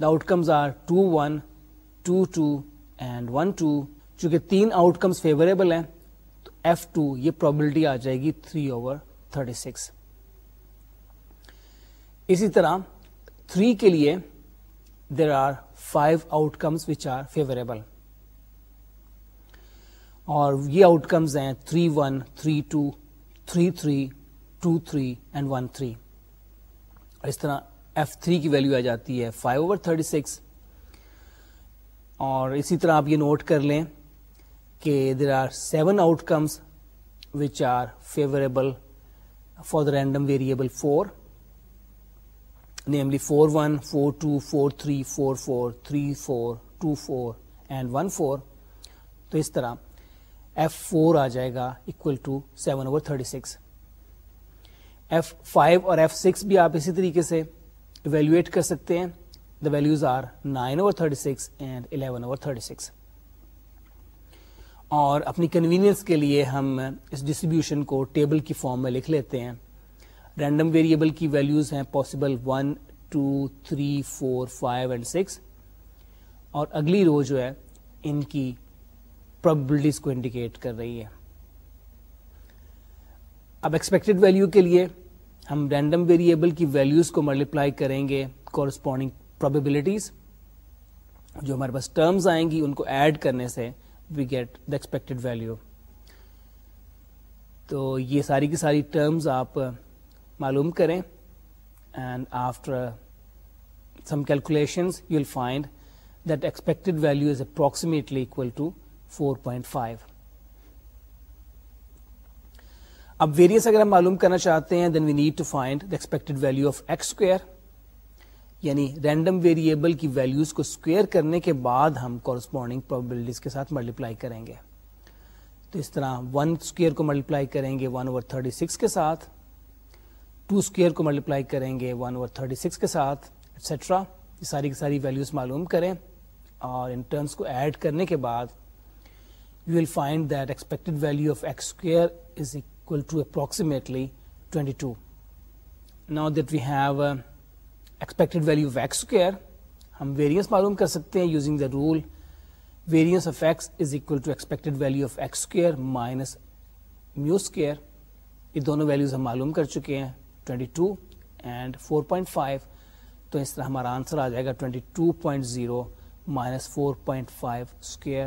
the outcomes are two one two two and one two چونکہ تین آؤٹ کمز فیوریبل ہیں تو ایف ٹو یہ پرابلٹی آ جائے گی تھری اوور تھرٹی سکس اسی طرح تھری کے لیے there are five outcomes which are favourable اور یہ آؤٹ کمز ہیں three one three two three three two three and one three اس طرح ایف تھری کی ویلو آ جاتی ہے فائیو اوور تھرٹی سکس اور اسی طرح آپ یہ نوٹ کر لیں کہ there are seven outcomes which are favourable for the random variable four namely four one four two four three four four three four two four and one four تو اس طرح ایف فور آ جائے گا equal to seven over thirty six F five اور F six بھی آپ اسی طریقے سے ایویلویٹ کر سکتے ہیں the values are nine over over thirty thirty six six and eleven اور اپنی کنوینئنس کے لیے ہم اس ڈسٹریبیوشن کو ٹیبل کی فارم میں لکھ لیتے ہیں رینڈم ویریبل کی ویلوز ہیں possible one two three four five and six اور اگلی رو جو ہے ان کی پرابلٹیز کو انڈیکیٹ کر رہی ہے اب ایکسپیکٹڈ ویلو کے لیے ہم رینڈم ویریبل کی ویلوز کو ملٹیپلائی کریں گے کورسپونڈنگ پرابیبلٹیز جو ہمارے پاس ٹرمز آئیں گی ان کو ایڈ کرنے سے we get the expected value تو یہ ساری کی ساری ٹرمز آپ معلوم کریں and after some calculations you will find that expected value is approximately equal to 4.5 اب ویریئنس اگر ہم معلوم کرنا چاہتے ہیں then we need to find the expected value of X square یعنی رینڈم ویریبل کی ویلوز کو اسکوئر کرنے کے بعد ہم کورسپونڈنگ پرابلٹیز کے ساتھ ملٹیپلائی کریں گے تو اس طرح ون اسکوئر کو ملٹیپلائی کریں گے ون اوور تھرٹی سکس کے ساتھ ٹو اسکوئر کو ملٹیپلائی کریں گے ون اوور تھرٹی سکس کے ساتھ ایٹسٹرا یہ ساری کی ساری ویلوز معلوم کریں اور ان ٹرمس کو ایڈ کرنے کے بعد ہم ویریئنس معلوم کر سکتے ہیں using the rule of X is expected value of X square minus mu square یہ دونوں ویلیوز ہم معلوم کر چکے ہیں 22 ٹو اینڈ فور تو اس طرح ہمارا آنسر آ جائے گا point zero minus four point five square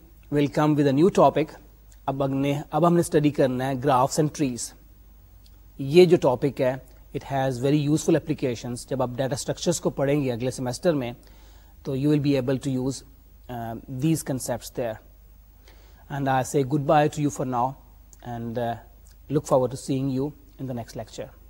will come with a new topic اب اب ہم نے اسٹڈی کرنا ہے گرافس اینڈ ٹریز یہ جو ٹاپک ہے it has very useful applications جب آپ ڈیٹا اسٹرکچرس کو پڑھیں گے اگلے سیمسٹر میں تو you will be able to use these concepts there and I say goodbye to you for now and look forward to seeing you in the next lecture